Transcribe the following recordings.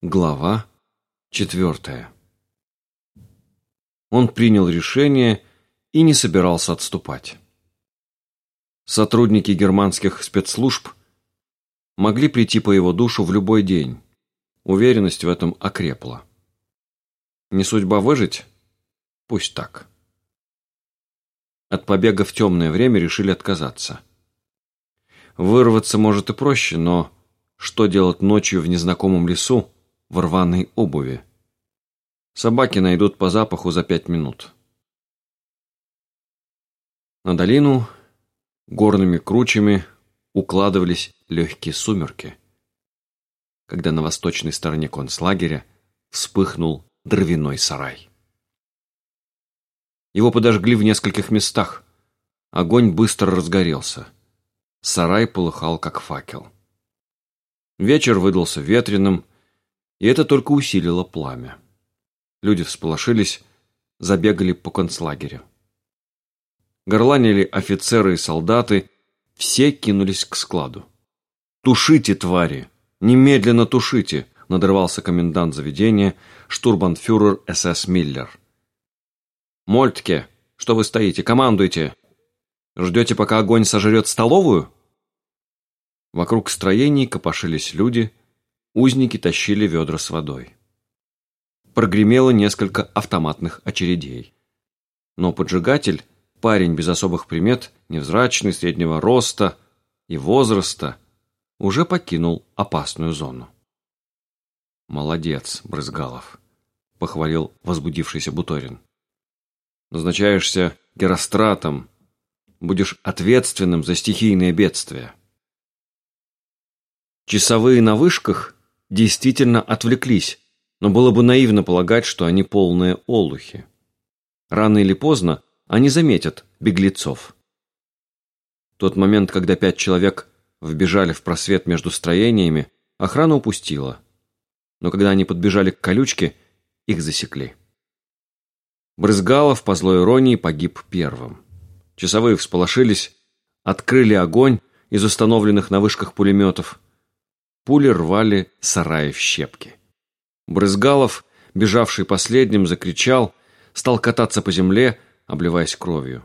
Глава четвертая. Он принял решение и не собирался отступать. Сотрудники германских спецслужб могли прийти по его душу в любой день. Уверенность в этом окрепла. Не судьба выжить? Пусть так. От побега в темное время решили отказаться. Вырваться может и проще, но что делать ночью в незнакомом лесу, в рваной обуви. Собаки найдут по запаху за пять минут. На долину горными кручами укладывались легкие сумерки, когда на восточной стороне концлагеря вспыхнул дровяной сарай. Его подожгли в нескольких местах. Огонь быстро разгорелся. Сарай полыхал, как факел. Вечер выдался ветреным, и это только усилило пламя. Люди всполошились, забегали по концлагерю. Горланили офицеры и солдаты, все кинулись к складу. «Тушите, твари! Немедленно тушите!» – надрывался комендант заведения, штурбанфюрер СС Миллер. «Мольтке, что вы стоите? Командуйте! Ждете, пока огонь сожрет столовую?» Вокруг строений копошились люди – Узники тащили ведра с водой. Прогремело несколько автоматных очередей. Но поджигатель, парень без особых примет, невзрачный, среднего роста и возраста, уже покинул опасную зону. «Молодец, Брызгалов», — похвалил возбудившийся Буторин. «Назначаешься геростратом, будешь ответственным за стихийные бедствия». Часовые на вышках действительно отвлеклись, но было бы наивно полагать, что они полные олухи. Рано или поздно они заметят беглецов. Тот момент, когда пять человек вбежали в просвет между строениями, охрана упустила. Но когда они подбежали к колючке, их засекли. Брызгалов, по злой иронии, погиб первым. Часовые всполошились, открыли огонь из установленных на вышках пулеметов, Пули рвали сараи в щепки. Брызгалов, бежавший последним, закричал, стал кататься по земле, обливаясь кровью.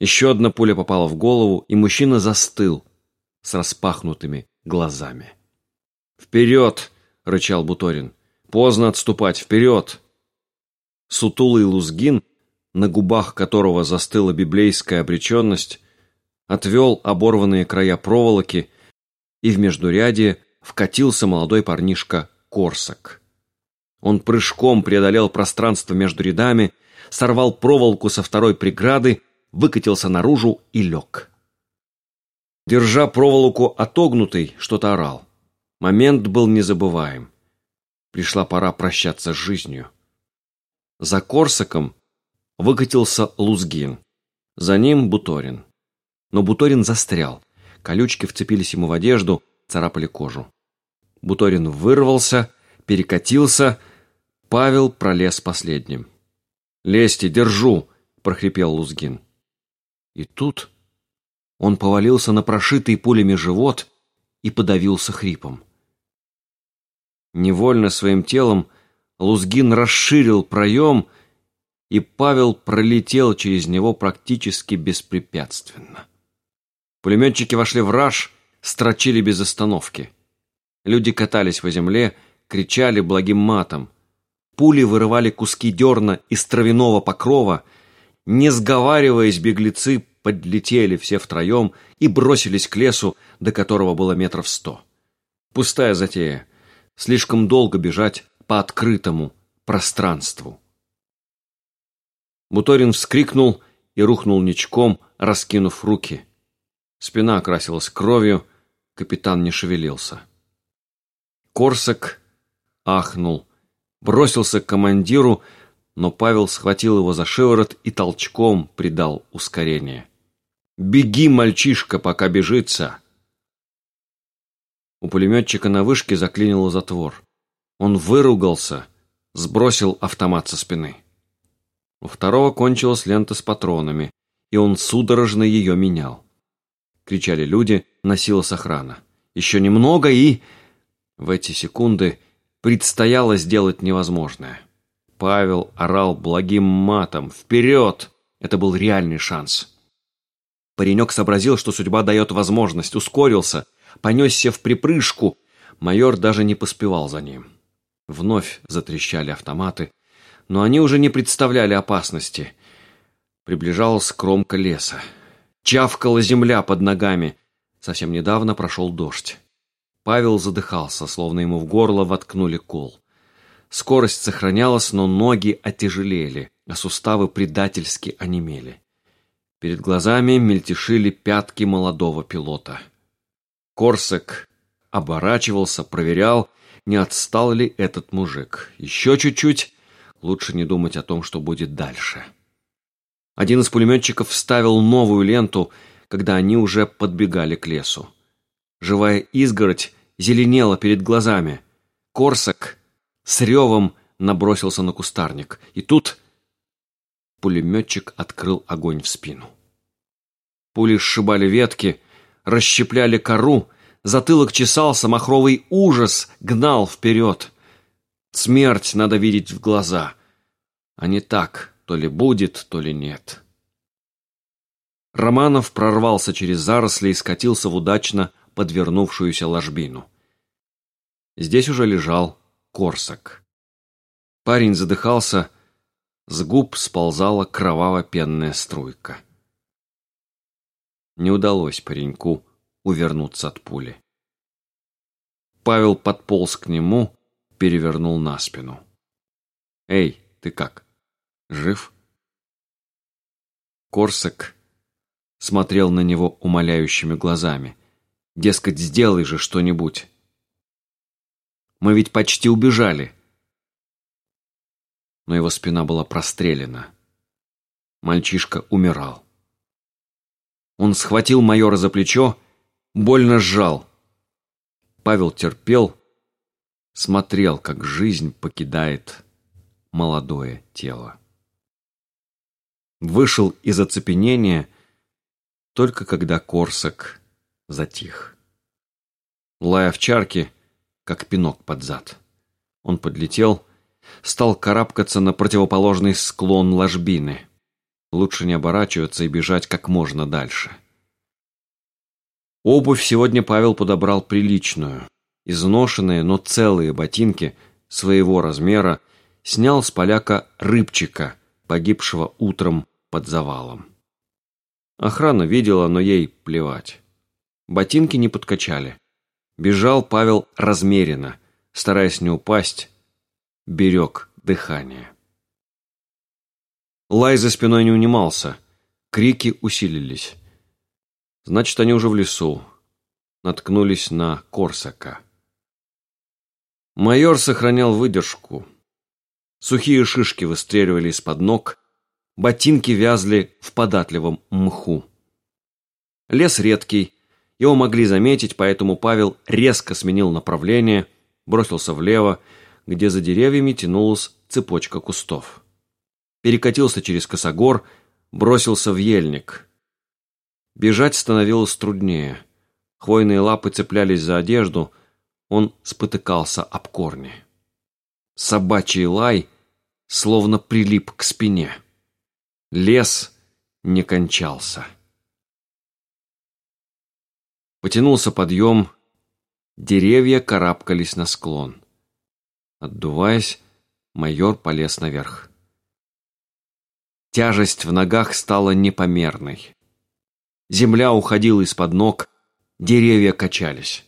Еще одна пуля попала в голову, и мужчина застыл с распахнутыми глазами. «Вперед!» — рычал Буторин. «Поздно отступать! Вперед!» Сутулый Лузгин, на губах которого застыла библейская обреченность, отвел оборванные края проволоки и в междурядье вкатился молодой парнишка Корсак. Он прыжком преодолел пространство между рядами, сорвал проволоку со второй преграды, выкатился наружу и лег. Держа проволоку отогнутой, что-то орал. Момент был незабываем. Пришла пора прощаться с жизнью. За Корсаком выкатился Лузгин. За ним Буторин. Но Буторин застрял. Колючки вцепились ему в одежду, царапали кожу. Буторин вырвался, перекатился. Павел пролез последним. «Лезьте, держу!» – прохрипел Лузгин. И тут он повалился на прошитый пулями живот и подавился хрипом. Невольно своим телом Лузгин расширил проем, и Павел пролетел через него практически беспрепятственно. Пулеметчики вошли в раж, строчили без остановки. Люди катались по земле, кричали благим матом. Пули вырывали куски дерна из травяного покрова. Не сговариваясь, беглецы подлетели все втроем и бросились к лесу, до которого было метров сто. Пустая затея. Слишком долго бежать по открытому пространству. Буторин вскрикнул и рухнул ничком, раскинув руки. Спина окрасилась кровью, капитан не шевелился. Корсак ахнул, бросился к командиру, но Павел схватил его за шиворот и толчком придал ускорение. «Беги, мальчишка, пока бежится!» У пулеметчика на вышке заклинило затвор. Он выругался, сбросил автомат со спины. У второго кончилась лента с патронами, и он судорожно ее менял. — кричали люди, носилась охрана. «Еще немного и...» В эти секунды Предстояло сделать невозможное. Павел орал благим матом «Вперед!» Это был реальный шанс. Паренек сообразил, что судьба дает возможность, ускорился, понесся в припрыжку. Майор даже не поспевал за ним. Вновь затрещали автоматы, но они уже не представляли опасности. Приближалась кромка леса. Чавкала земля под ногами. Совсем недавно прошел дождь. Павел задыхался, словно ему в горло воткнули кол. Скорость сохранялась, но ноги отяжелели, а суставы предательски онемели. Перед глазами мельтешили пятки молодого пилота. Корсак оборачивался, проверял, не отстал ли этот мужик. Еще чуть-чуть, лучше не думать о том, что будет дальше. Один из пулеметчиков вставил новую ленту, когда они уже подбегали к лесу. Живая изгородь зеленела перед глазами. Корсак с ревом набросился на кустарник. И тут пулеметчик открыл огонь в спину. Пули сшибали ветки, расщепляли кору, затылок чесался, махровый ужас гнал вперед. Смерть надо видеть в глаза, а не так, то ли будет, то ли нет. Романов прорвался через заросли и скатился в удачно подвернувшуюся ложбину. Здесь уже лежал Корсак. Парень задыхался, с губ сползала кроваво-пенная струйка. Не удалось пареньку увернуться от пули. Павел подполз к нему, перевернул на спину. «Эй, ты как? Жив?» Корсак смотрел на него умоляющими глазами. «Дескать, сделай же что-нибудь!» «Мы ведь почти убежали!» но его спина была прострелена. Мальчишка умирал. Он схватил майора за плечо, больно сжал. Павел терпел, смотрел, как жизнь покидает молодое тело. Вышел из оцепенения только когда Корсак затих. Лая овчарки, как пинок под зад. Он подлетел, стал карабкаться на противоположный склон ложбины. Лучше не оборачиваться и бежать как можно дальше. Обувь сегодня Павел подобрал приличную. Изношенные, но целые ботинки своего размера снял с поляка рыбчика, погибшего утром под завалом. Охрана видела, но ей плевать. Ботинки не подкачали. Бежал Павел размеренно, стараясь не упасть, берег дыхание. Лай за спиной не унимался, крики усилились. Значит, они уже в лесу, наткнулись на Корсака. Майор сохранял выдержку. Сухие шишки выстреливали из-под ног, ботинки вязли в податливом мху. Лес редкий, его могли заметить, поэтому Павел резко сменил направление, бросился влево, где за деревьями тянулась цепочка кустов. Перекатился через косогор, бросился в ельник. Бежать становилось труднее. Хвойные лапы цеплялись за одежду, он спотыкался об корни. Собачий лай словно прилип к спине. Лес не кончался. Потянулся подъем, деревья карабкались на склон. Отдуваясь, майор полез наверх. Тяжесть в ногах стала непомерной. Земля уходила из-под ног, деревья качались.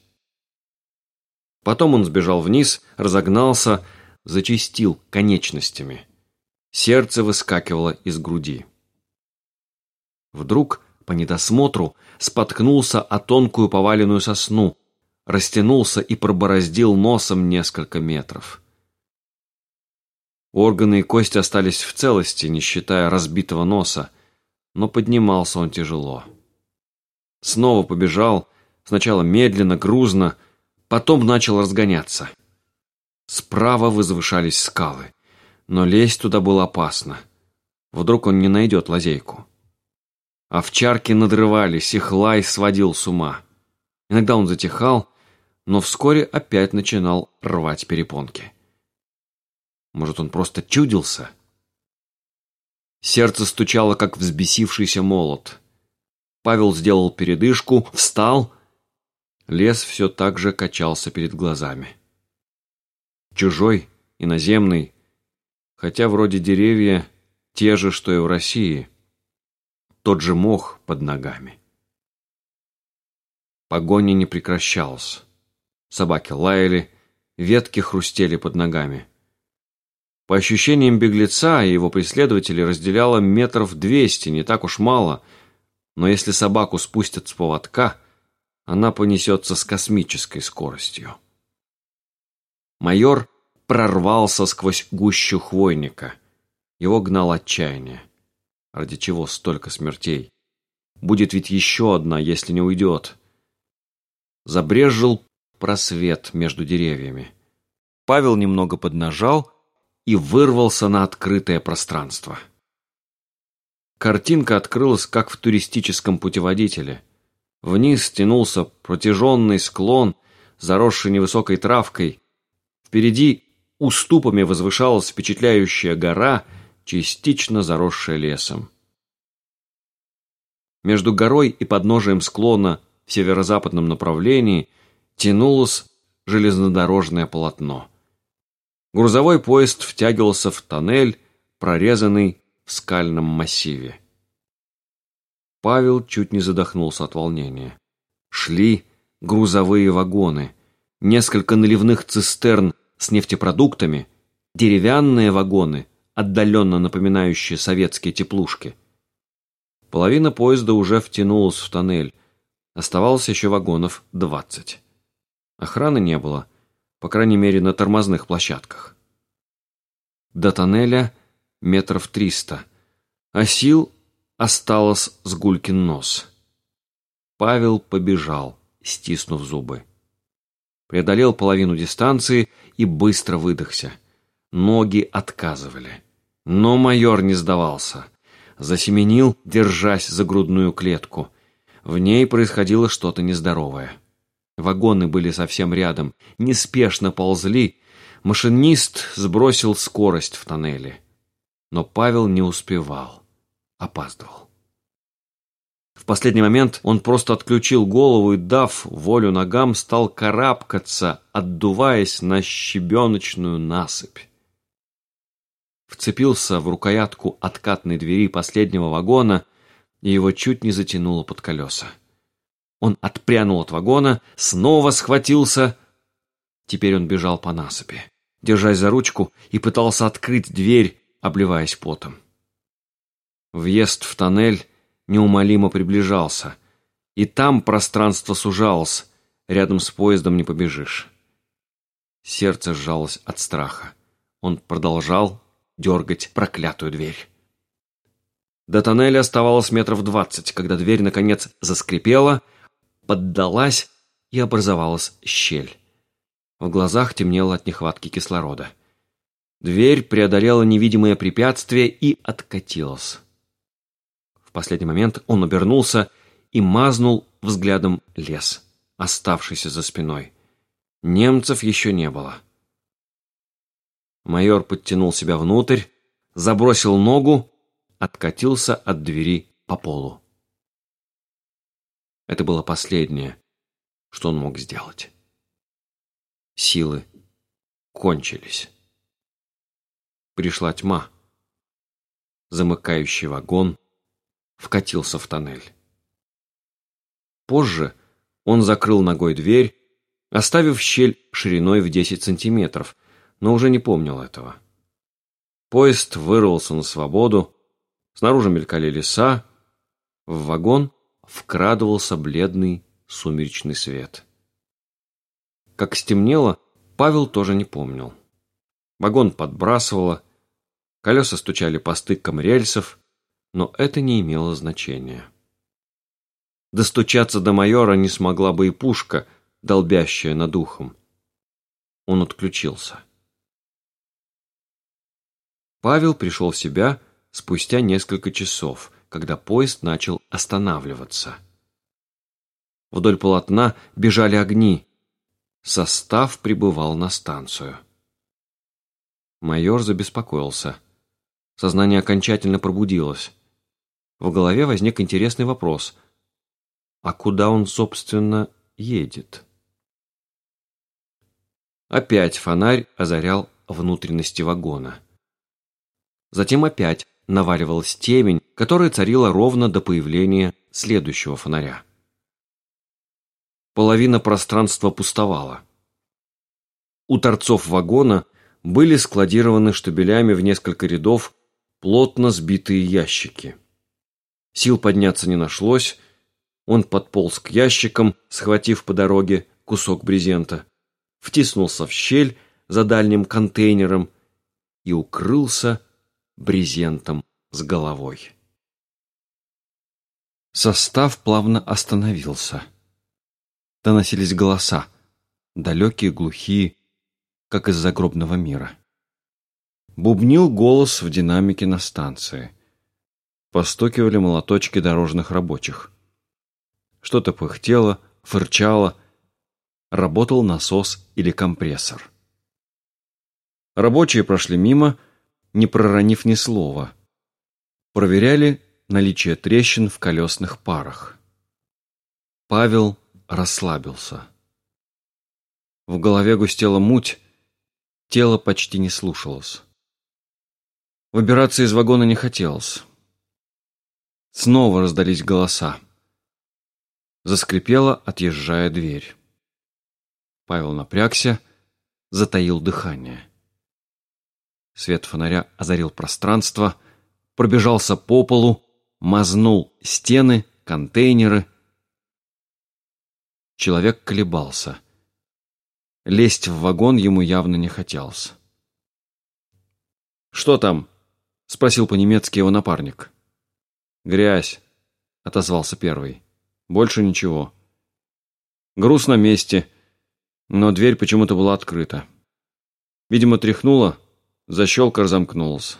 Потом он сбежал вниз, разогнался, зачистил конечностями. Сердце выскакивало из груди. Вдруг, по недосмотру, споткнулся о тонкую поваленную сосну, растянулся и пробороздил носом несколько метров. Органы и кости остались в целости, не считая разбитого носа, но поднимался он тяжело. Снова побежал, сначала медленно, грузно, потом начал разгоняться. Справа возвышались скалы, но лезть туда было опасно. Вдруг он не найдет лазейку. Овчарки надрывались, их лай сводил с ума. Иногда он затихал, но вскоре опять начинал рвать перепонки. Может, он просто чудился? Сердце стучало, как взбесившийся молот. Павел сделал передышку, встал. Лес все так же качался перед глазами. Чужой, иноземный, хотя вроде деревья те же, что и в России. Тот же мох под ногами. Погоня не прекращалась. Собаки лаяли, ветки хрустели под ногами. По ощущениям беглеца и его преследователей разделяло метров двести, не так уж мало, но если собаку спустят с поводка, она понесется с космической скоростью. Майор прорвался сквозь гущу хвойника. Его гнал отчаяние. Ради чего столько смертей? Будет ведь еще одна, если не уйдет. Забрежил просвет между деревьями. Павел немного поднажал и вырвался на открытое пространство. Картинка открылась, как в туристическом путеводителе. Вниз тянулся протяженный склон, заросший невысокой травкой. Впереди уступами возвышалась впечатляющая гора, частично заросшая лесом. Между горой и подножием склона в северо-западном направлении тянулось железнодорожное полотно. Грузовой поезд втягивался в тоннель, прорезанный в скальном массиве. Павел чуть не задохнулся от волнения. Шли грузовые вагоны, несколько наливных цистерн с нефтепродуктами, деревянные вагоны, отдаленно напоминающие советские теплушки. Половина поезда уже втянулась в тоннель, оставалось еще вагонов двадцать. Охраны не было, по крайней мере на тормозных площадках. До тоннеля метров триста, а сил осталось с гулькин нос. Павел побежал, стиснув зубы. Преодолел половину дистанции и быстро выдохся. Ноги отказывали. Но майор не сдавался. Засеменил, держась за грудную клетку. В ней происходило что-то нездоровое. Вагоны были совсем рядом, неспешно ползли. Машинист сбросил скорость в тоннеле. Но Павел не успевал. Опаздывал. Последний момент он просто отключил голову и, дав волю ногам, стал карабкаться, отдуваясь на щебеночную насыпь. Вцепился в рукоятку откатной двери последнего вагона, и его чуть не затянуло под колеса. Он отпрянул от вагона, снова схватился. Теперь он бежал по насыпи, держась за ручку, и пытался открыть дверь, обливаясь потом. Въезд в тоннель неумолимо приближался, и там пространство сужалось, рядом с поездом не побежишь. Сердце сжалось от страха. Он продолжал дергать проклятую дверь. До тоннеля оставалось метров двадцать, когда дверь, наконец, заскрипела — поддалась и образовалась щель. В глазах темнело от нехватки кислорода. Дверь преодолела невидимое препятствие и откатилась. Последний момент он обернулся и мазнул взглядом лес, оставшийся за спиной. Немцев еще не было. Майор подтянул себя внутрь, забросил ногу, откатился от двери по полу. Это было последнее, что он мог сделать. Силы кончились. Пришла тьма. Замыкающий вагон вкатился в тоннель. Позже он закрыл ногой дверь, оставив щель шириной в 10 сантиметров, но уже не помнил этого. Поезд вырвался на свободу, снаружи мелькали леса, в вагон вкрадывался бледный сумеречный свет. Как стемнело, Павел тоже не помнил. Вагон подбрасывало, колеса стучали по стыкам рельсов, но это не имело значения. Достучаться до майора не смогла бы и пушка, долбящая над ухом. Он отключился. Павел пришел в себя спустя несколько часов – когда поезд начал останавливаться. Вдоль полотна бежали огни. Состав прибывал на станцию. Майор забеспокоился. Сознание окончательно пробудилось. В голове возник интересный вопрос. А куда он, собственно, едет? Опять фонарь озарял внутренности вагона. Затем опять наваливалась темень, которая царила ровно до появления следующего фонаря. Половина пространства пустовала. У торцов вагона были складированы штабелями в несколько рядов плотно сбитые ящики. Сил подняться не нашлось, он подполз к ящикам, схватив по дороге кусок брезента, втиснулся в щель за дальним контейнером и укрылся брезентом с головой. Состав плавно остановился. Доносились голоса, далекие, глухие, как из загробного мира. Бубнил голос в динамике на станции. Постукивали молоточки дорожных рабочих. Что-то пыхтело, фырчало, работал насос или компрессор. Рабочие прошли мимо, не проронив ни слова. Проверяли наличие трещин в колесных парах. Павел расслабился. В голове густела муть, тело почти не слушалось. Выбираться из вагона не хотелось. Снова раздались голоса. Заскрипела, отъезжая дверь. Павел напрягся, затаил дыхание. Свет фонаря озарил пространство, пробежался по полу, мазнул стены, контейнеры. Человек колебался. Лезть в вагон ему явно не хотелось. «Что там?» — спросил по-немецки его напарник. «Грязь», — отозвался первый. «Больше ничего». Груз на месте, но дверь почему-то была открыта. Видимо, тряхнула, защелка разомкнулась.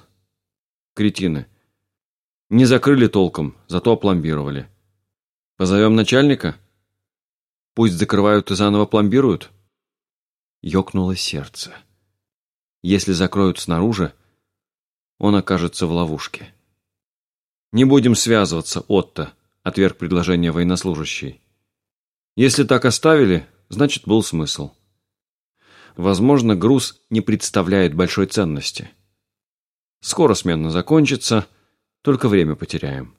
Кретины. Не закрыли толком, зато опломбировали. Позовем начальника? Пусть закрывают и заново пломбируют? Ёкнуло сердце. Если закроют снаружи, он окажется в ловушке. «Не будем связываться, Отто», — отверг предложение военнослужащий. «Если так оставили, значит, был смысл. Возможно, груз не представляет большой ценности. Скоро смена закончится, только время потеряем.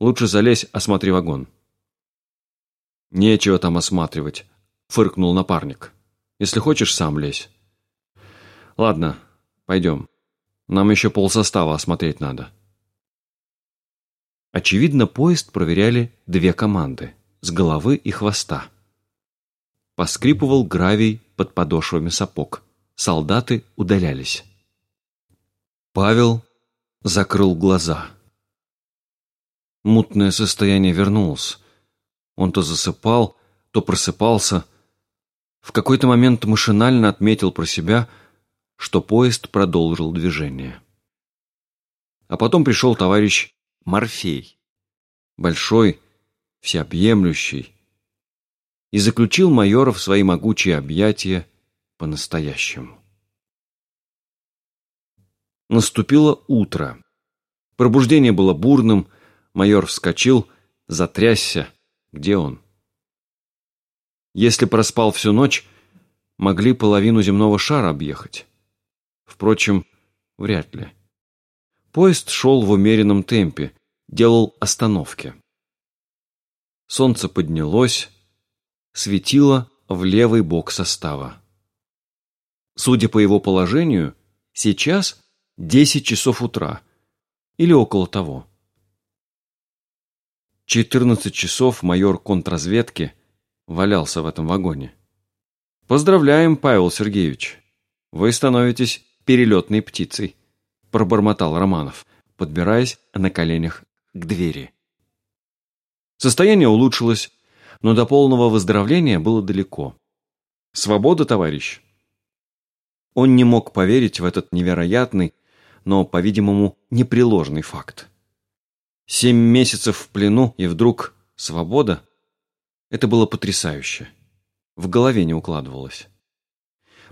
Лучше залезь, осмотри вагон». «Нечего там осматривать», — фыркнул напарник. «Если хочешь, сам лезь». «Ладно, пойдем». Нам еще полсостава осмотреть надо. Очевидно, поезд проверяли две команды – с головы и хвоста. Поскрипывал гравий под подошвами сапог. Солдаты удалялись. Павел закрыл глаза. Мутное состояние вернулось. Он то засыпал, то просыпался. В какой-то момент машинально отметил про себя – что поезд продолжил движение. А потом пришел товарищ Морфей, большой, всеобъемлющий, и заключил майора в свои могучие объятия по-настоящему. Наступило утро. Пробуждение было бурным, майор вскочил, затрясся. Где он? Если проспал всю ночь, могли половину земного шара объехать. Впрочем, вряд ли. Поезд шел в умеренном темпе, делал остановки. Солнце поднялось, светило в левый бок состава. Судя по его положению, сейчас 10 часов утра или около того. 14 часов майор контрразведки валялся в этом вагоне. Поздравляем, Павел Сергеевич. Вы становитесь перелетной птицей», – пробормотал Романов, подбираясь на коленях к двери. Состояние улучшилось, но до полного выздоровления было далеко. «Свобода, товарищ!» Он не мог поверить в этот невероятный, но, по-видимому, непреложный факт. Семь месяцев в плену и вдруг свобода – это было потрясающе. В голове не укладывалось.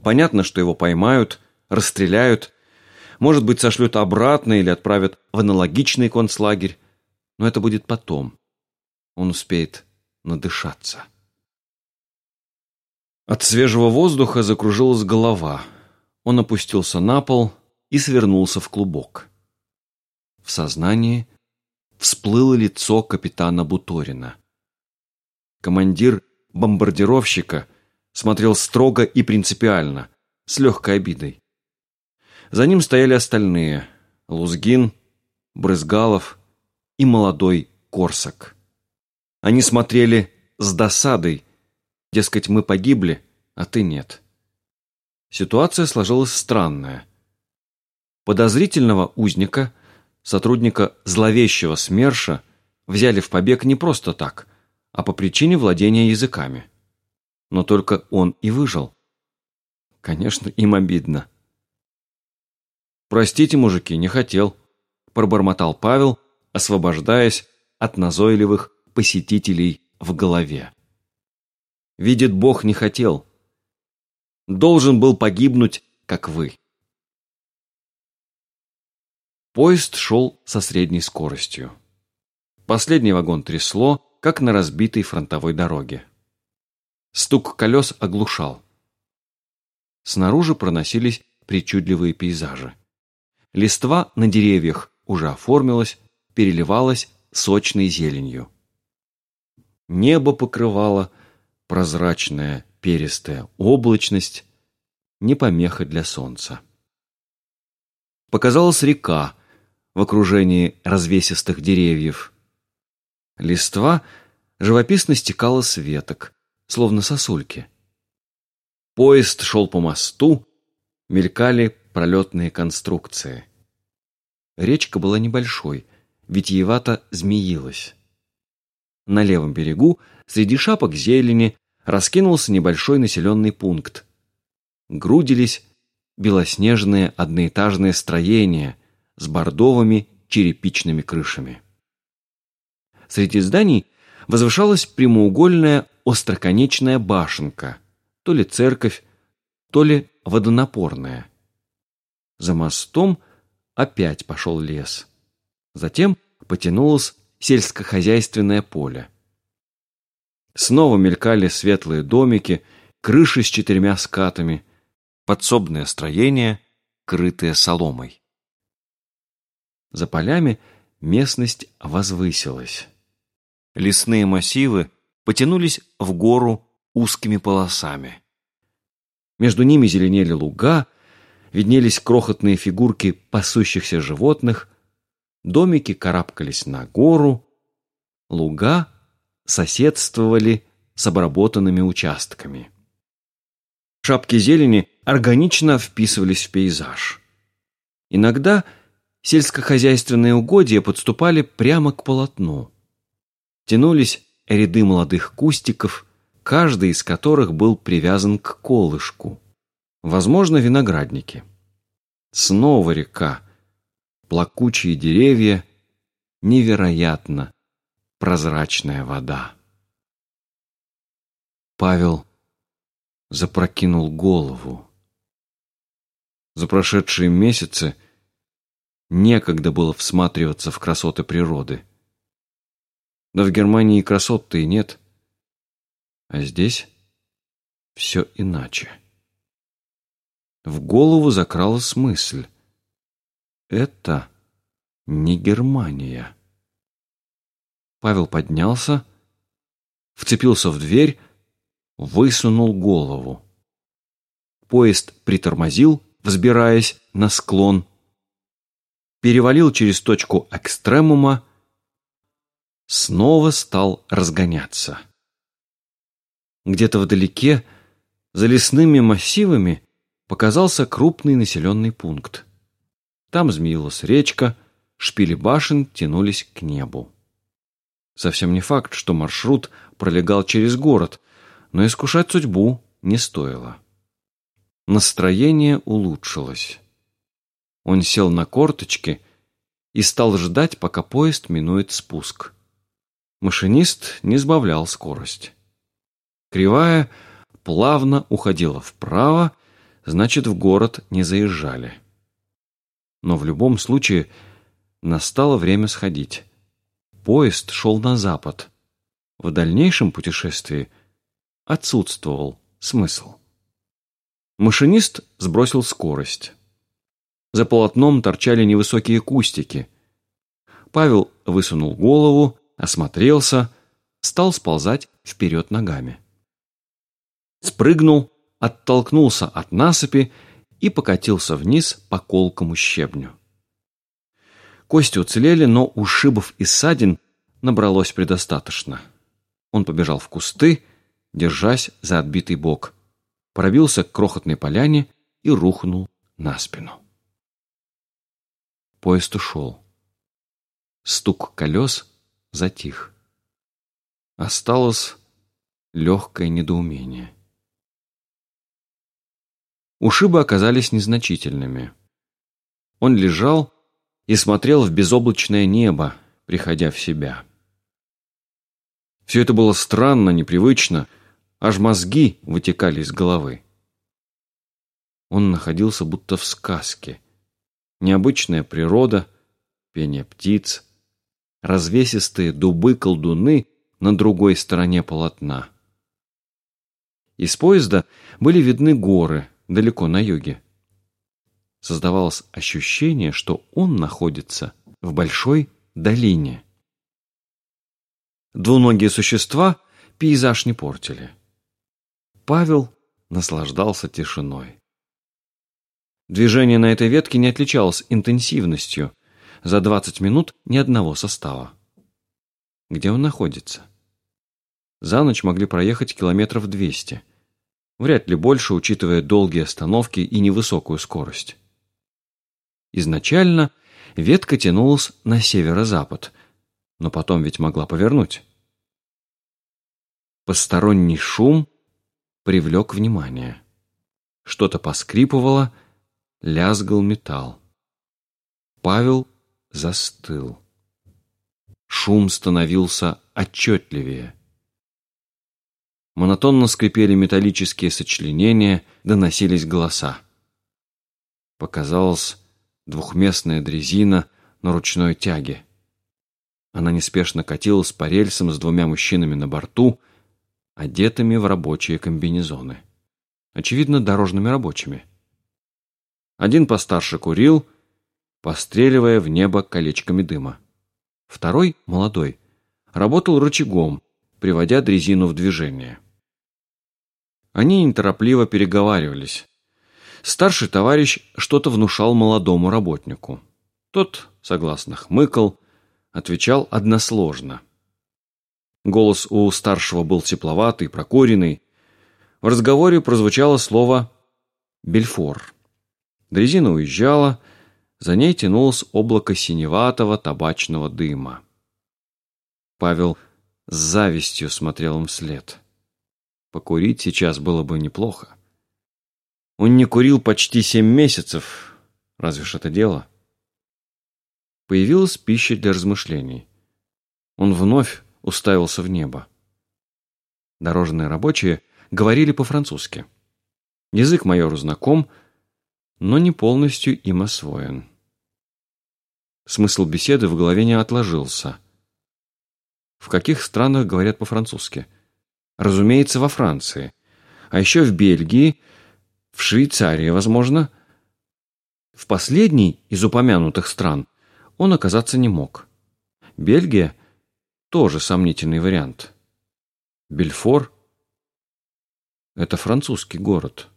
Понятно, что его поймают – расстреляют, может быть, сошлют обратно или отправят в аналогичный концлагерь, но это будет потом. Он успеет надышаться. От свежего воздуха закружилась голова. Он опустился на пол и свернулся в клубок. В сознании всплыло лицо капитана Буторина. Командир бомбардировщика смотрел строго и принципиально, с легкой обидой. За ним стояли остальные – Лузгин, Брызгалов и молодой Корсак. Они смотрели с досадой, дескать, мы погибли, а ты нет. Ситуация сложилась странная. Подозрительного узника, сотрудника зловещего СМЕРШа, взяли в побег не просто так, а по причине владения языками. Но только он и выжил. Конечно, им обидно. «Простите, мужики, не хотел», – пробормотал Павел, освобождаясь от назойливых посетителей в голове. Видит Бог, не хотел. Должен был погибнуть, как вы. Поезд шел со средней скоростью. Последний вагон трясло, как на разбитой фронтовой дороге. Стук колес оглушал. Снаружи проносились причудливые пейзажи. Листва на деревьях уже оформилась, переливалась сочной зеленью. Небо покрывало прозрачная перистая облачность, не помеха для солнца. Показалась река в окружении развесистых деревьев. Листва живописно стекала с веток, словно сосульки. Поезд шел по мосту, мелькали пролетные конструкции. Речка была небольшой, витиевато змеилась. На левом берегу, среди шапок зелени, раскинулся небольшой населенный пункт. Грудились белоснежные одноэтажные строения с бордовыми черепичными крышами. Среди зданий возвышалась прямоугольная остроконечная башенка, то ли церковь, то ли водонапорная. За мостом опять пошел лес. Затем потянулось сельскохозяйственное поле. Снова мелькали светлые домики, крыши с четырьмя скатами, подсобное строение, крытое соломой. За полями местность возвысилась. Лесные массивы потянулись в гору узкими полосами. Между ними зеленели луга, виднелись крохотные фигурки пасущихся животных, домики карабкались на гору, луга соседствовали с обработанными участками. Шапки зелени органично вписывались в пейзаж. Иногда сельскохозяйственные угодья подступали прямо к полотну. Тянулись ряды молодых кустиков, каждый из которых был привязан к колышку. Возможно, виноградники. Снова река, плакучие деревья, невероятно прозрачная вода. Павел запрокинул голову. За прошедшие месяцы некогда было всматриваться в красоты природы. Да в Германии красот-то и нет. А здесь все иначе. В голову закралась мысль. Это не Германия. Павел поднялся, вцепился в дверь, высунул голову. Поезд притормозил, взбираясь на склон, перевалил через точку экстремума, снова стал разгоняться. Где-то вдалеке, за лесными массивами, показался крупный населенный пункт. Там змеилась речка, шпили башен тянулись к небу. Совсем не факт, что маршрут пролегал через город, но искушать судьбу не стоило. Настроение улучшилось. Он сел на корточки и стал ждать, пока поезд минует спуск. Машинист не сбавлял скорость. Кривая плавно уходила вправо, значит, в город не заезжали. Но в любом случае настало время сходить. Поезд шел на запад. В дальнейшем путешествии отсутствовал смысл. Машинист сбросил скорость. За полотном торчали невысокие кустики. Павел высунул голову, осмотрелся, стал сползать вперед ногами. Спрыгнул, оттолкнулся от насыпи и покатился вниз по колкому щебню. Кости уцелели, но ушибов и ссадин набралось предостаточно. Он побежал в кусты, держась за отбитый бок, пробился к крохотной поляне и рухнул на спину. Поезд ушел. Стук колес затих. Осталось легкое недоумение. Ушибы оказались незначительными. Он лежал и смотрел в безоблачное небо, приходя в себя. Все это было странно, непривычно, аж мозги вытекали из головы. Он находился будто в сказке. Необычная природа, пение птиц, развесистые дубы-колдуны на другой стороне полотна. Из поезда были видны горы далеко на юге. Создавалось ощущение, что он находится в большой долине. Двуногие существа пейзаж не портили. Павел наслаждался тишиной. Движение на этой ветке не отличалось интенсивностью. За 20 минут ни одного состава. Где он находится? За ночь могли проехать километров 200. Вряд ли больше, учитывая долгие остановки и невысокую скорость. Изначально ветка тянулась на северо-запад, но потом ведь могла повернуть. Посторонний шум привлек внимание. Что-то поскрипывало, лязгал металл. Павел застыл. Шум становился отчетливее. Монотонно скрипели металлические сочленения, доносились голоса. Показалась двухместная дрезина на ручной тяге. Она неспешно катилась по рельсам с двумя мужчинами на борту, одетыми в рабочие комбинезоны. Очевидно, дорожными рабочими. Один постарше курил, постреливая в небо колечками дыма. Второй, молодой, работал рычагом, приводя дрезину в движение. Они неторопливо переговаривались. Старший товарищ что-то внушал молодому работнику. Тот согласно хмыкал, отвечал односложно. Голос у старшего был тепловатый, прокуренный. В разговоре прозвучало слово «Бельфор». Дрезина уезжала, за ней тянулось облако синеватого табачного дыма. Павел с завистью смотрел им вслед. Покурить сейчас было бы неплохо. Он не курил почти семь месяцев, разве ж это дело? Появилась пища для размышлений. Он вновь уставился в небо. Дорожные рабочие говорили по-французски. Язык майору знаком, но не полностью им освоен. Смысл беседы в голове не отложился. В каких странах говорят по-французски? Разумеется, во Франции. А еще в Бельгии, в Швейцарии, возможно. В последней из упомянутых стран он оказаться не мог. Бельгия тоже сомнительный вариант. Бельфор – это французский город.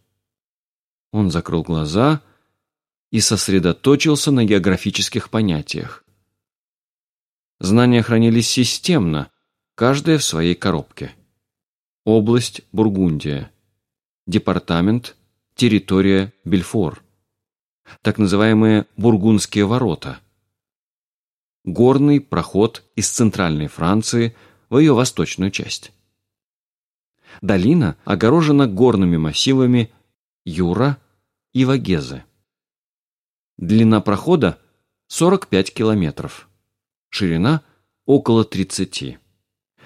Он закрыл глаза и сосредоточился на географических понятиях. Знания хранились системно, каждая в своей коробке. Область – Бургундия. Департамент – территория Бельфор. Так называемые Бургундские ворота – горный проход из центральной Франции в ее восточную часть. Долина огорожена горными массивами Юра и Вагезы. Длина прохода 45 километров, ширина около 30.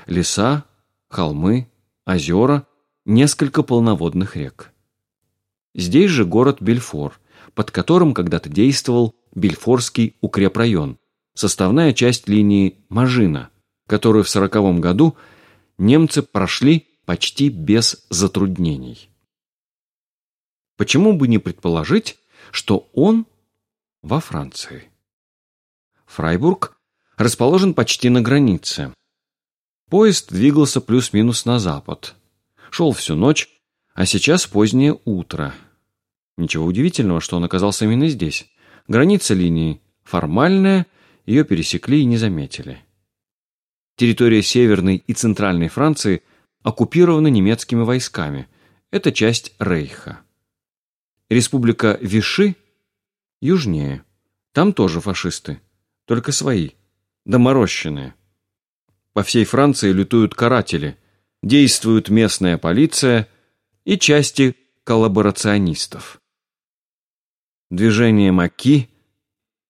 Леса, холмы, озера, несколько полноводных рек. Здесь же город Бельфор, под которым когда-то действовал Бельфорский укрепрайон, составная часть линии Мажина, которую в сороковом году немцы прошли почти без затруднений. Почему бы не предположить, что он во Франции? Фрайбург расположен почти на границе. Поезд двигался плюс-минус на запад. Шел всю ночь, а сейчас позднее утро. Ничего удивительного, что он оказался именно здесь. Граница линии формальная, ее пересекли и не заметили. Территория Северной и Центральной Франции оккупирована немецкими войсками. Это часть Рейха. Республика Виши южнее. Там тоже фашисты, только свои, доморощенные. По всей Франции лютуют каратели, действует местная полиция и части коллаборационистов. Движение Маки,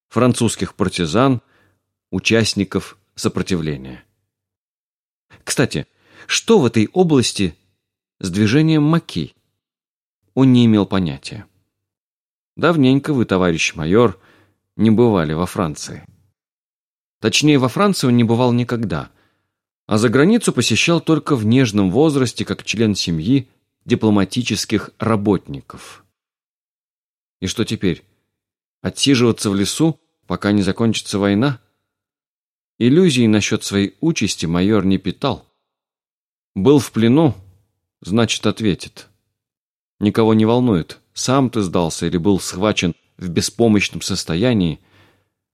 французских партизан, участников сопротивления. Кстати, что в этой области с движением Маки? Он не имел понятия. Давненько вы, товарищ майор, не бывали во Франции. Точнее, во Франции он не бывал никогда, а за границу посещал только в нежном возрасте как член семьи дипломатических работников. И что теперь? Отсиживаться в лесу, пока не закончится война? Иллюзий насчет своей участи майор не питал. Был в плену, значит, ответит. Никого не волнует, сам ты сдался или был схвачен в беспомощном состоянии,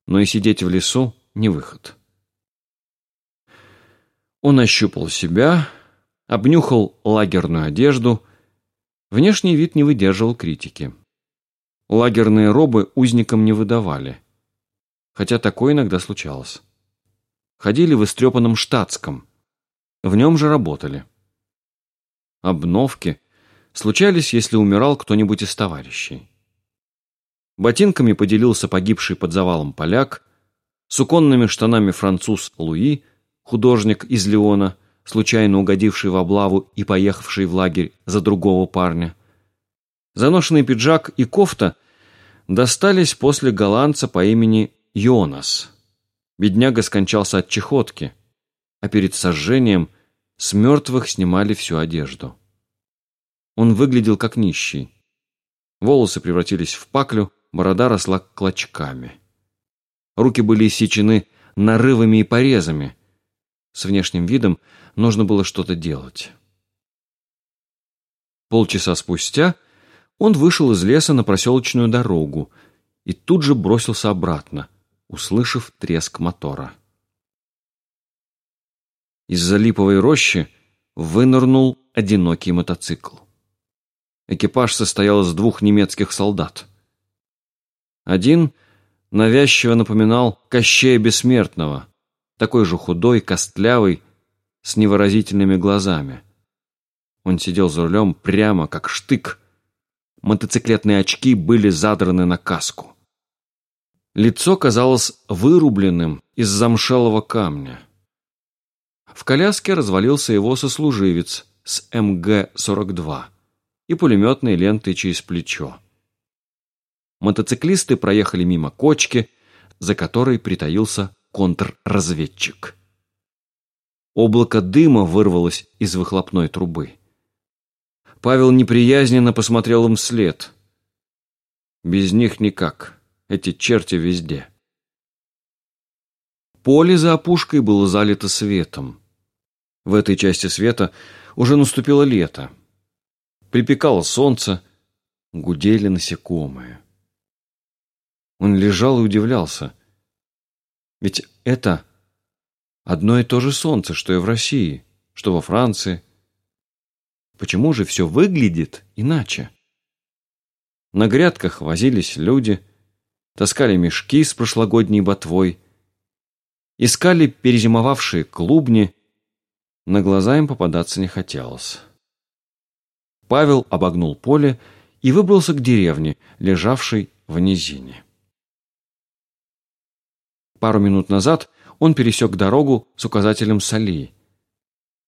но и сидеть в лесу не выход. Он ощупал себя, обнюхал лагерную одежду. Внешний вид не выдерживал критики. Лагерные робы узникам не выдавали. Хотя такое иногда случалось. Ходили в истрепанном штатском. В нем же работали. Обновки случались, если умирал кто-нибудь из товарищей. Ботинками поделился погибший под завалом поляк, суконными штанами француз Луи, художник из Леона, случайно угодивший в облаву и поехавший в лагерь за другого парня. Заношенный пиджак и кофта достались после голландца по имени Йонас. Бедняга скончался от чехотки, а перед сожжением с мертвых снимали всю одежду. Он выглядел как нищий. Волосы превратились в паклю, борода росла клочками. Руки были иссечены нарывами и порезами. С внешним видом нужно было что-то делать. Полчаса спустя он вышел из леса на проселочную дорогу и тут же бросился обратно, услышав треск мотора. Из-за липовой рощи вынырнул одинокий мотоцикл. Экипаж состоял из двух немецких солдат. Один навязчиво напоминал Кощея Бессмертного, такой же худой, костлявый, с невыразительными глазами. Он сидел за рулем прямо, как штык. Мотоциклетные очки были задраны на каску. Лицо казалось вырубленным из замшелого камня. В коляске развалился его сослуживец с МГ-42 и пулеметной лентой через плечо. Мотоциклисты проехали мимо кочки, за которой притаился контрразведчик. Облако дыма вырвалось из выхлопной трубы. Павел неприязненно посмотрел им вслед. Без них никак. Эти черти везде. Поле за опушкой было залито светом. В этой части света уже наступило лето. Припекало солнце, гудели насекомые. Он лежал и удивлялся. Ведь это одно и то же солнце, что и в России, что во Франции. Почему же все выглядит иначе? На грядках возились люди, таскали мешки с прошлогодней ботвой, искали перезимовавшие клубни, на глаза им попадаться не хотелось. Павел обогнул поле и выбрался к деревне, лежавшей в низине. Пару минут назад он пересек дорогу с указателем Сали.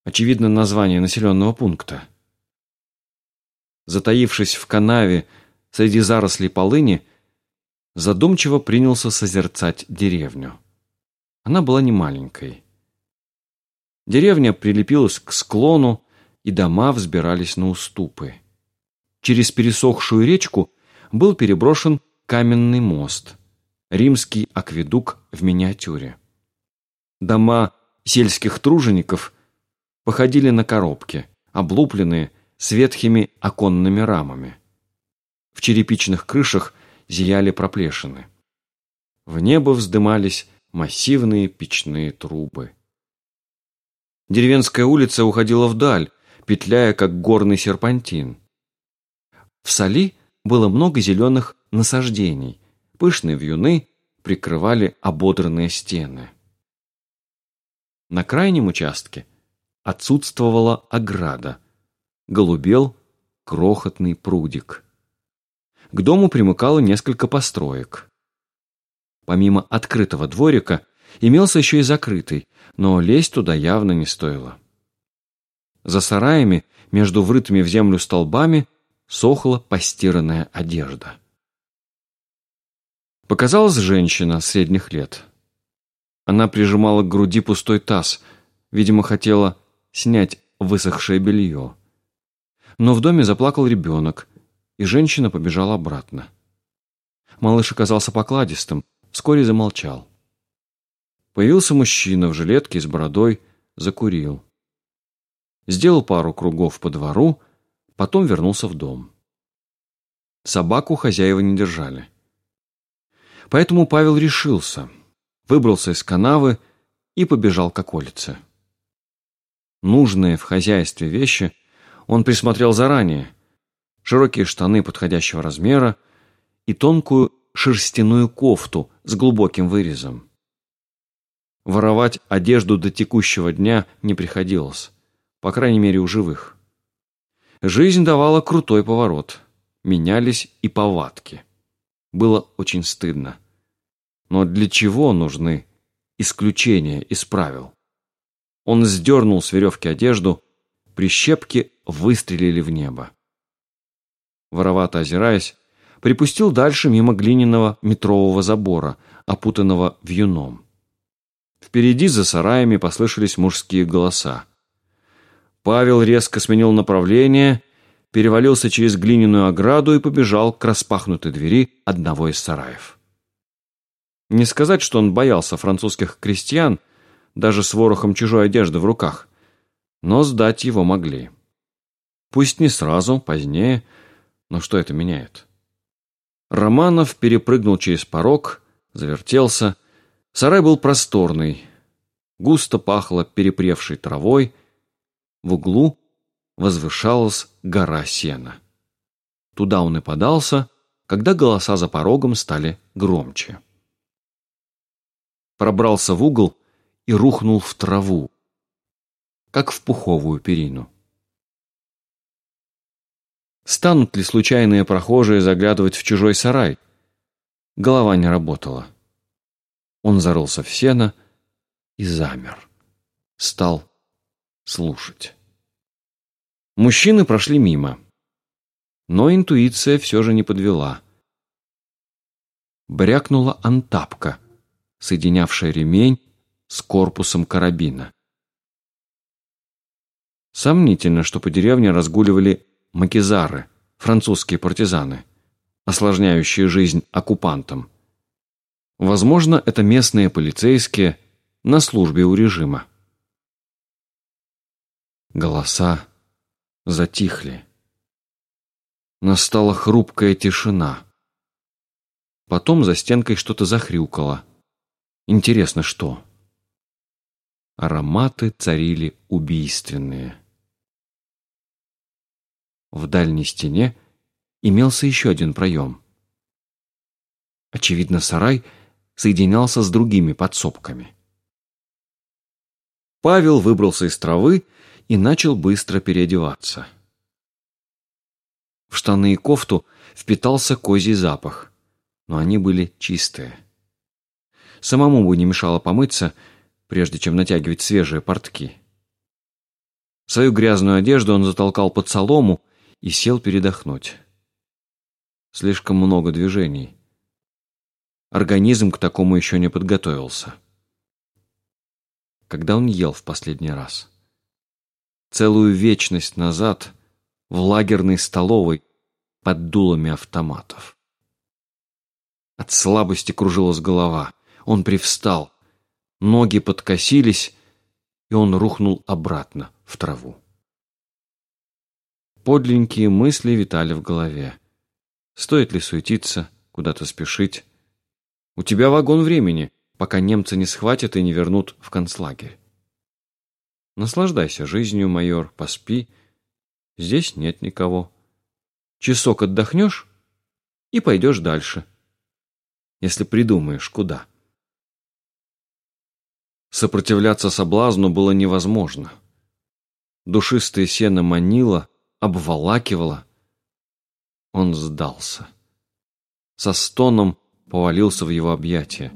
Очевидно, название населенного пункта. Затаившись в канаве среди зарослей полыни, задумчиво принялся созерцать деревню. Она была не маленькой. Деревня прилепилась к склону, и дома взбирались на уступы. Через пересохшую речку был переброшен каменный мост, римский акведук в миниатюре. Дома сельских тружеников походили на коробки, облупленные с ветхими оконными рамами. В черепичных крышах зияли проплешины. В небо вздымались массивные печные трубы. Деревенская улица уходила вдаль, петляя, как горный серпантин. В Соли было много зеленых насаждений, пышные вьюны прикрывали ободранные стены. На крайнем участке отсутствовала ограда, голубел крохотный прудик. К дому примыкало несколько построек. Помимо открытого дворика имелся еще и закрытый, но лезть туда явно не стоило. За сараями, между врытыми в землю столбами, сохла постиранная одежда. Показалась женщина средних лет. Она прижимала к груди пустой таз, видимо, хотела снять высохшее белье. Но в доме заплакал ребенок, и женщина побежала обратно. Малыш оказался покладистым, вскоре замолчал. Появился мужчина в жилетке с бородой, закурил. Сделал пару кругов по двору, потом вернулся в дом. Собаку хозяева не держали. Поэтому Павел решился, выбрался из канавы и побежал к околице. Нужные в хозяйстве вещи он присмотрел заранее. Широкие штаны подходящего размера и тонкую шерстяную кофту с глубоким вырезом. Воровать одежду до текущего дня не приходилось, по крайней мере у живых. Жизнь давала крутой поворот, менялись и повадки. Было очень стыдно. Но для чего нужны исключения из правил? Он сдернул с веревки одежду, прищепки выстрелили в небо. Воровато озираясь, припустил дальше мимо глиняного метрового забора, опутанного вьюном. Впереди за сараями послышались мужские голоса. Павел резко сменил направление, перевалился через глиняную ограду и побежал к распахнутой двери одного из сараев. Не сказать, что он боялся французских крестьян, даже с ворохом чужой одежды в руках, но сдать его могли. Пусть не сразу, позднее, но что это меняет? Романов перепрыгнул через порог, завертелся, Сарай был просторный, густо пахло перепревшей травой, в углу возвышалась гора сена. Туда он и подался, когда голоса за порогом стали громче. Пробрался в угол и рухнул в траву, как в пуховую перину. Станут ли случайные прохожие заглядывать в чужой сарай? Голова не работала. Он зарылся в сено и замер. Стал слушать. Мужчины прошли мимо. Но интуиция все же не подвела. Брякнула антапка, соединявшая ремень с корпусом карабина. Сомнительно, что по деревне разгуливали макизары, французские партизаны, осложняющие жизнь оккупантам. Возможно, это местные полицейские на службе у режима. Голоса затихли. Настала хрупкая тишина. Потом за стенкой что-то захрюкало. Интересно, что? Ароматы царили убийственные. В дальней стене имелся еще один проем. Очевидно, сарай — соединялся с другими подсобками. Павел выбрался из травы и начал быстро переодеваться. В штаны и кофту впитался козий запах, но они были чистые. Самому бы не мешало помыться, прежде чем натягивать свежие портки. Свою грязную одежду он затолкал под солому и сел передохнуть. Слишком много движений. Организм к такому еще не подготовился. Когда он ел в последний раз? Целую вечность назад в лагерной столовой под дулами автоматов. От слабости кружилась голова. Он привстал. Ноги подкосились, и он рухнул обратно в траву. Подленькие мысли витали в голове. Стоит ли суетиться, куда-то спешить? У тебя вагон времени, пока немцы не схватят и не вернут в концлагерь. Наслаждайся жизнью, майор, поспи. Здесь нет никого. Часок отдохнешь и пойдешь дальше. Если придумаешь, куда. Сопротивляться соблазну было невозможно. Душистое сено манило, обволакивало. Он сдался. Со стоном повалился в его объятия.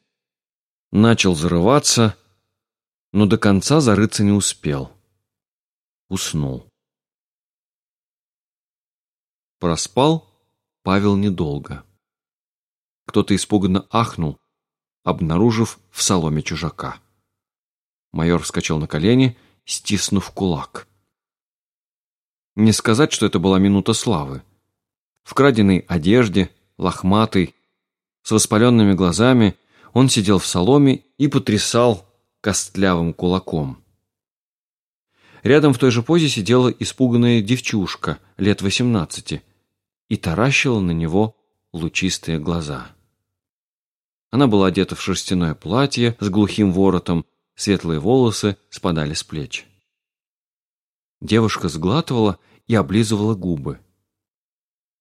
Начал зарываться, но до конца зарыться не успел. Уснул. Проспал Павел недолго. Кто-то испуганно ахнул, обнаружив в соломе чужака. Майор вскочил на колени, стиснув кулак. Не сказать, что это была минута славы. В краденой одежде, лохматый, с воспаленными глазами, он сидел в соломе и потрясал костлявым кулаком. Рядом в той же позе сидела испуганная девчушка лет восемнадцати и таращила на него лучистые глаза. Она была одета в шерстяное платье с глухим воротом, светлые волосы спадали с плеч. Девушка сглатывала и облизывала губы.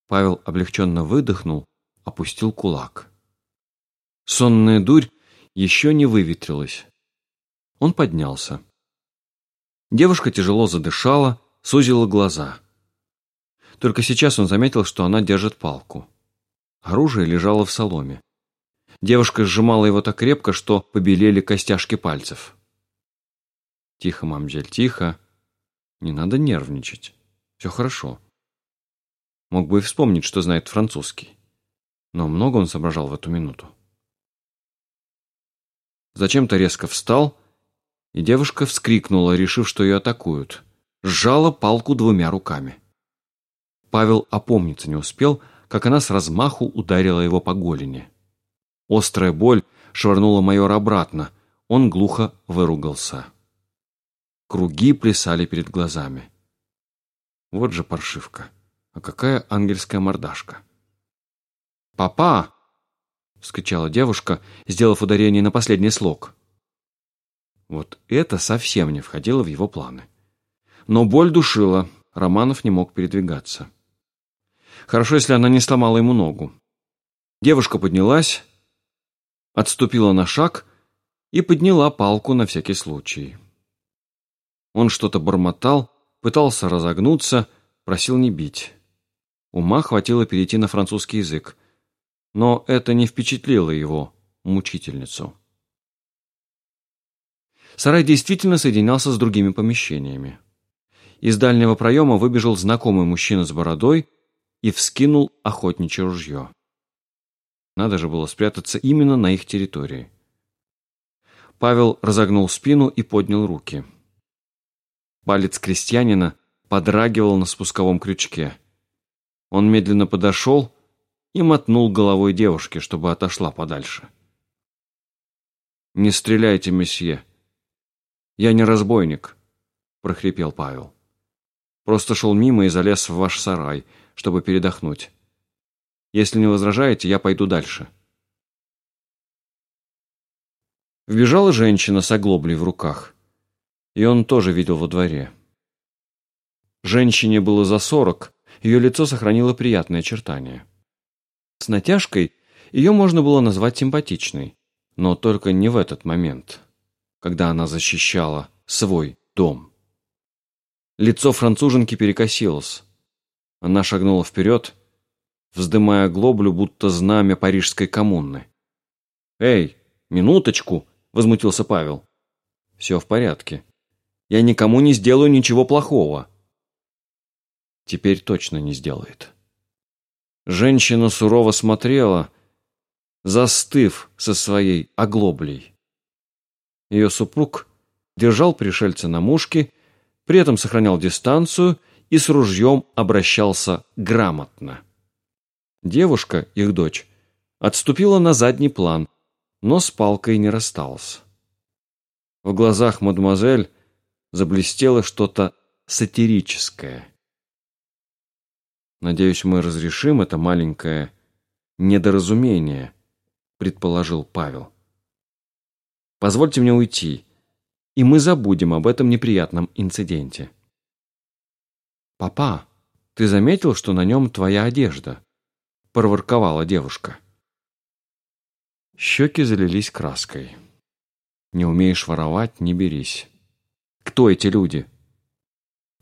Павел облегченно выдохнул, опустил кулак. Сонная дурь еще не выветрилась. Он поднялся. Девушка тяжело задышала, сузила глаза. Только сейчас он заметил, что она держит палку. Оружие лежало в соломе. Девушка сжимала его так крепко, что побелели костяшки пальцев. «Тихо, мамзель, тихо. Не надо нервничать. Все хорошо». Мог бы и вспомнить, что знает французский. Но много он соображал в эту минуту. Зачем-то резко встал, и девушка вскрикнула, решив, что ее атакуют. Сжала палку двумя руками. Павел опомниться не успел, как она с размаху ударила его по голени. Острая боль швырнула майора обратно. Он глухо выругался. Круги плясали перед глазами. Вот же паршивка. А какая ангельская мордашка. «Папа!» — вскричала девушка, сделав ударение на последний слог. Вот это совсем не входило в его планы. Но боль душила, Романов не мог передвигаться. Хорошо, если она не сломала ему ногу. Девушка поднялась, отступила на шаг и подняла палку на всякий случай. Он что-то бормотал, пытался разогнуться, просил не бить. Ума хватило перейти на французский язык, но это не впечатлило его, мучительницу. Сарай действительно соединялся с другими помещениями. Из дальнего проема выбежал знакомый мужчина с бородой и вскинул охотничье ружье. Надо же было спрятаться именно на их территории. Павел разогнул спину и поднял руки. Палец крестьянина подрагивал на спусковом крючке. Он медленно подошел и мотнул головой девушке, чтобы отошла подальше. «Не стреляйте, месье. Я не разбойник», — прохрипел Павел. «Просто шел мимо и залез в ваш сарай, чтобы передохнуть. Если не возражаете, я пойду дальше». Вбежала женщина с оглоблей в руках, и он тоже видел во дворе. Женщине было за сорок, ее лицо сохранило приятные очертания. С натяжкой ее можно было назвать симпатичной, но только не в этот момент, когда она защищала свой дом. Лицо француженки перекосилось. Она шагнула вперед, вздымая глоблю, будто знамя парижской коммуны. «Эй, минуточку!» — возмутился Павел. «Все в порядке. Я никому не сделаю ничего плохого». Теперь точно не сделает. Женщина сурово смотрела, застыв со своей оглоблей. Ее супруг держал пришельца на мушке, при этом сохранял дистанцию и с ружьем обращался грамотно. Девушка, их дочь, отступила на задний план, но с палкой не рассталась. В глазах мадемуазель заблестело что-то сатирическое. «Надеюсь, мы разрешим это маленькое недоразумение», предположил Павел. «Позвольте мне уйти, и мы забудем об этом неприятном инциденте». «Папа, ты заметил, что на нем твоя одежда?» проворковала девушка. Щеки залились краской. «Не умеешь воровать, не берись». «Кто эти люди?»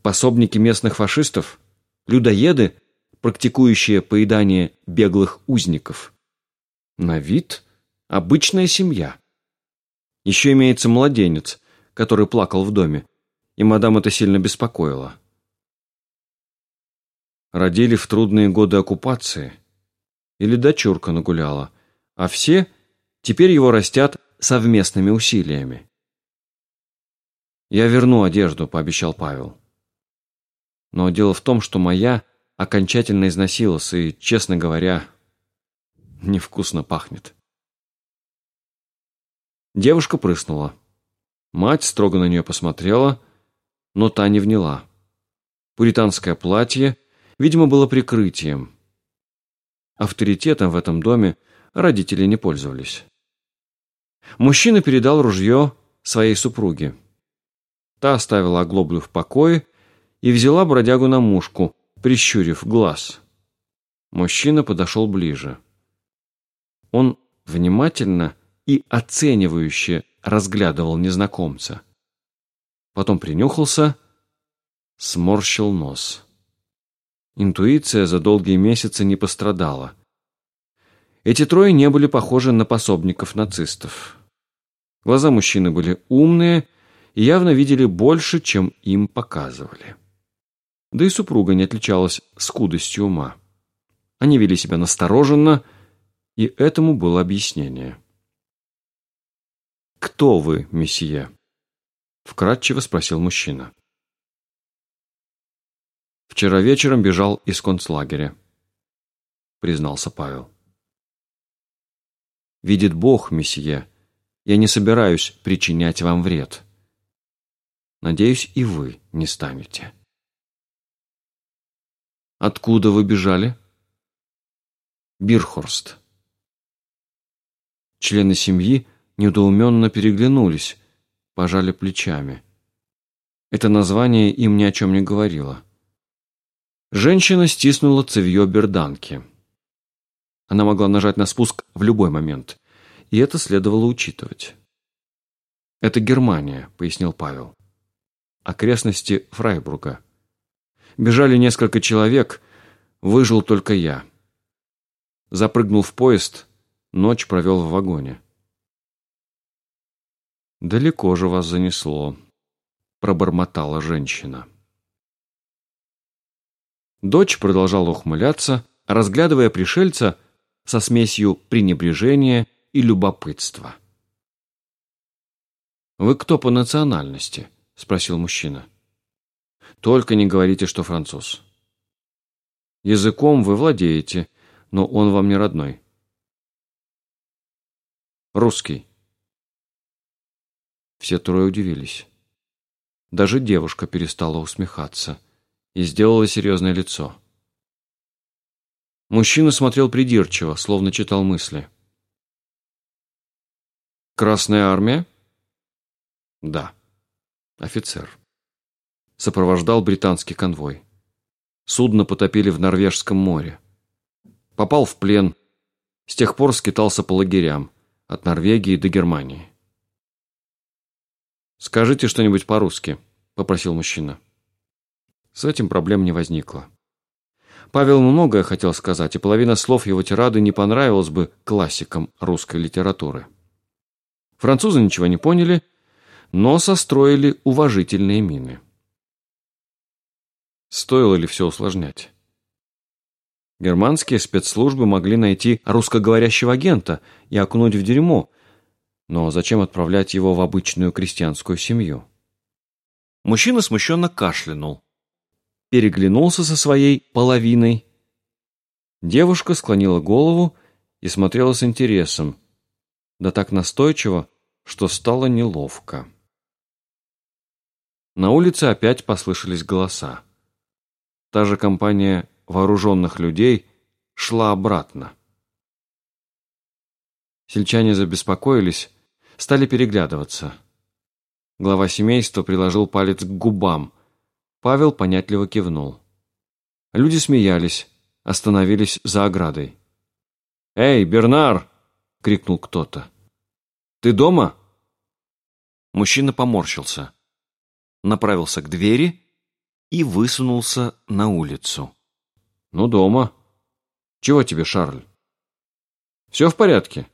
«Пособники местных фашистов? Людоеды, практикующие поедание беглых узников?» На вид обычная семья. Еще имеется младенец, который плакал в доме, и мадам это сильно беспокоило. Родили в трудные годы оккупации. Или дочурка нагуляла. А все теперь его растят совместными усилиями. «Я верну одежду», — пообещал Павел. Но дело в том, что моя окончательно износилась, и, честно говоря, невкусно пахнет. Девушка прыснула. Мать строго на нее посмотрела, но та не вняла. Пуританское платье, видимо, было прикрытием. Авторитетом в этом доме родители не пользовались. Мужчина передал ружье своей супруге. Та оставила оглоблю в покое и взяла бродягу на мушку, прищурив глаз. Мужчина подошел ближе. Он внимательно и оценивающе разглядывал незнакомца. Потом принюхался, сморщил нос. Интуиция за долгие месяцы не пострадала. Эти трое не были похожи на пособников нацистов. Глаза мужчины были умные и явно видели больше, чем им показывали. Да и супруга не отличалась скудостью ума. Они вели себя настороженно, и этому было объяснение. «Кто вы, месье?» — вкратчиво спросил мужчина. «Вчера вечером бежал из концлагеря», — признался Павел. «Видит Бог, месье, я не собираюсь причинять вам вред. Надеюсь, и вы не станете». «Откуда вы бежали?» «Бирхорст», Члены семьи недоуменно переглянулись, пожали плечами. Это название им ни о чем не говорило. Женщина стиснула цевье берданки. Она могла нажать на спуск в любой момент, и это следовало учитывать. «Это Германия», — пояснил Павел. «Окрестности Фрайбурга. Бежали несколько человек, выжил только я. Запрыгнул в поезд, Ночь провел в вагоне. «Далеко же вас занесло», — пробормотала женщина. Дочь продолжала ухмыляться, разглядывая пришельца со смесью пренебрежения и любопытства. «Вы кто по национальности?» — спросил мужчина. «Только не говорите, что француз. Языком вы владеете, но он вам не родной. Русский. Все трое удивились. Даже девушка перестала усмехаться и сделала серьезное лицо. Мужчина смотрел придирчиво, словно читал мысли. «Красная армия?» «Да». «Офицер». Сопровождал британский конвой. Судно потопили в Норвежском море. Попал в плен. С тех пор скитался по лагерям от Норвегии до Германии. «Скажите что-нибудь по-русски», — попросил мужчина. С этим проблем не возникло. Павел многое хотел сказать, и половина слов его тирады не понравилась бы классикам русской литературы. Французы ничего не поняли, но состроили уважительные мины. Стоило ли все усложнять? Германские спецслужбы могли найти русскоговорящего агента и окунуть в дерьмо, но зачем отправлять его в обычную крестьянскую семью? Мужчина смущенно кашлянул, переглянулся со своей половиной. Девушка склонила голову и смотрела с интересом, да так настойчиво, что стало неловко. На улице опять послышались голоса. Та же компания вооруженных людей шла обратно. Сельчане забеспокоились, стали переглядываться. Глава семейства приложил палец к губам. Павел понятливо кивнул. Люди смеялись, остановились за оградой. «Эй, Бернар!» — крикнул кто-то. «Ты дома?» Мужчина поморщился, направился к двери и высунулся на улицу. «Ну, дома. Чего тебе, Шарль?» «Все в порядке?»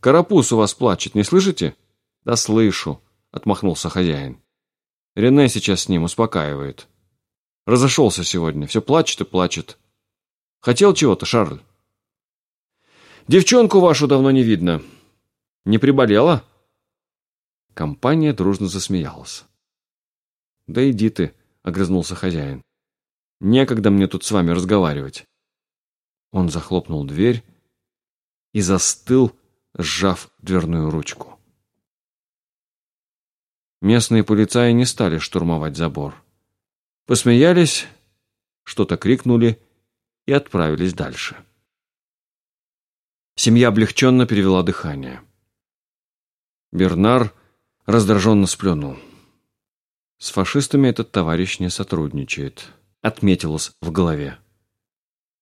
«Карапуз у вас плачет, не слышите?» «Да слышу», — отмахнулся хозяин. «Рене сейчас с ним успокаивает. Разошелся сегодня, все плачет и плачет. Хотел чего-то, Шарль?» «Девчонку вашу давно не видно. Не приболела?» Компания дружно засмеялась. «Да иди ты», — огрызнулся хозяин. «Некогда мне тут с вами разговаривать». Он захлопнул дверь и застыл, сжав дверную ручку. Местные полицаи не стали штурмовать забор. Посмеялись, что-то крикнули и отправились дальше. Семья облегченно перевела дыхание. Бернар раздраженно сплюнул. С фашистами этот товарищ не сотрудничает, отметилось в голове.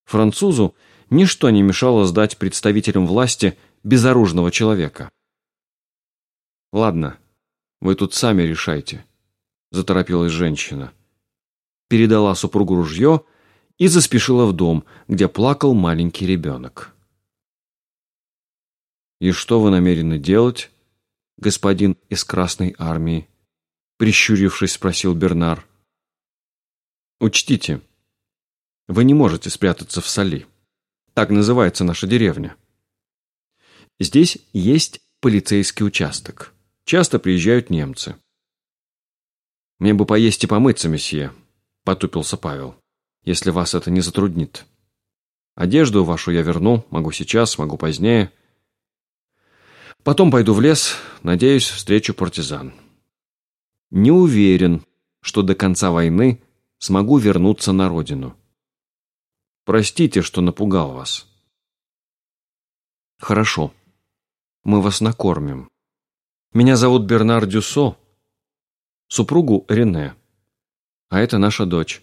Французу ничто не мешало сдать представителям власти безоружного человека. «Ладно, вы тут сами решайте», — заторопилась женщина. Передала супругу ружье и заспешила в дом, где плакал маленький ребенок. «И что вы намерены делать, господин из Красной Армии?» Прищурившись, спросил Бернар. «Учтите, вы не можете спрятаться в соли. Так называется наша деревня. Здесь есть полицейский участок. Часто приезжают немцы. «Мне бы поесть и помыться, месье», — потупился Павел, «если вас это не затруднит. Одежду вашу я верну, могу сейчас, могу позднее. Потом пойду в лес, надеюсь, встречу партизан. Не уверен, что до конца войны смогу вернуться на родину. Простите, что напугал вас». «Хорошо», мы вас накормим. Меня зовут Бернар Дюсо, супругу Рене, а это наша дочь,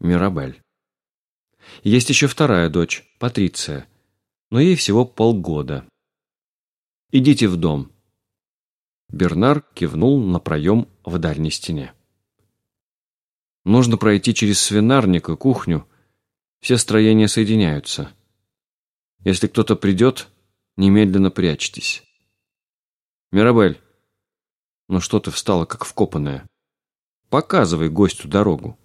Мирабель. Есть еще вторая дочь, Патриция, но ей всего полгода. Идите в дом. Бернар кивнул на проем в дальней стене. Нужно пройти через свинарник и кухню. Все строения соединяются. Если кто-то придет, Немедленно прячьтесь. Мирабель, ну что ты встала, как вкопанная? Показывай гостю дорогу.